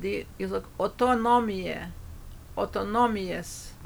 de autonomija autonomijas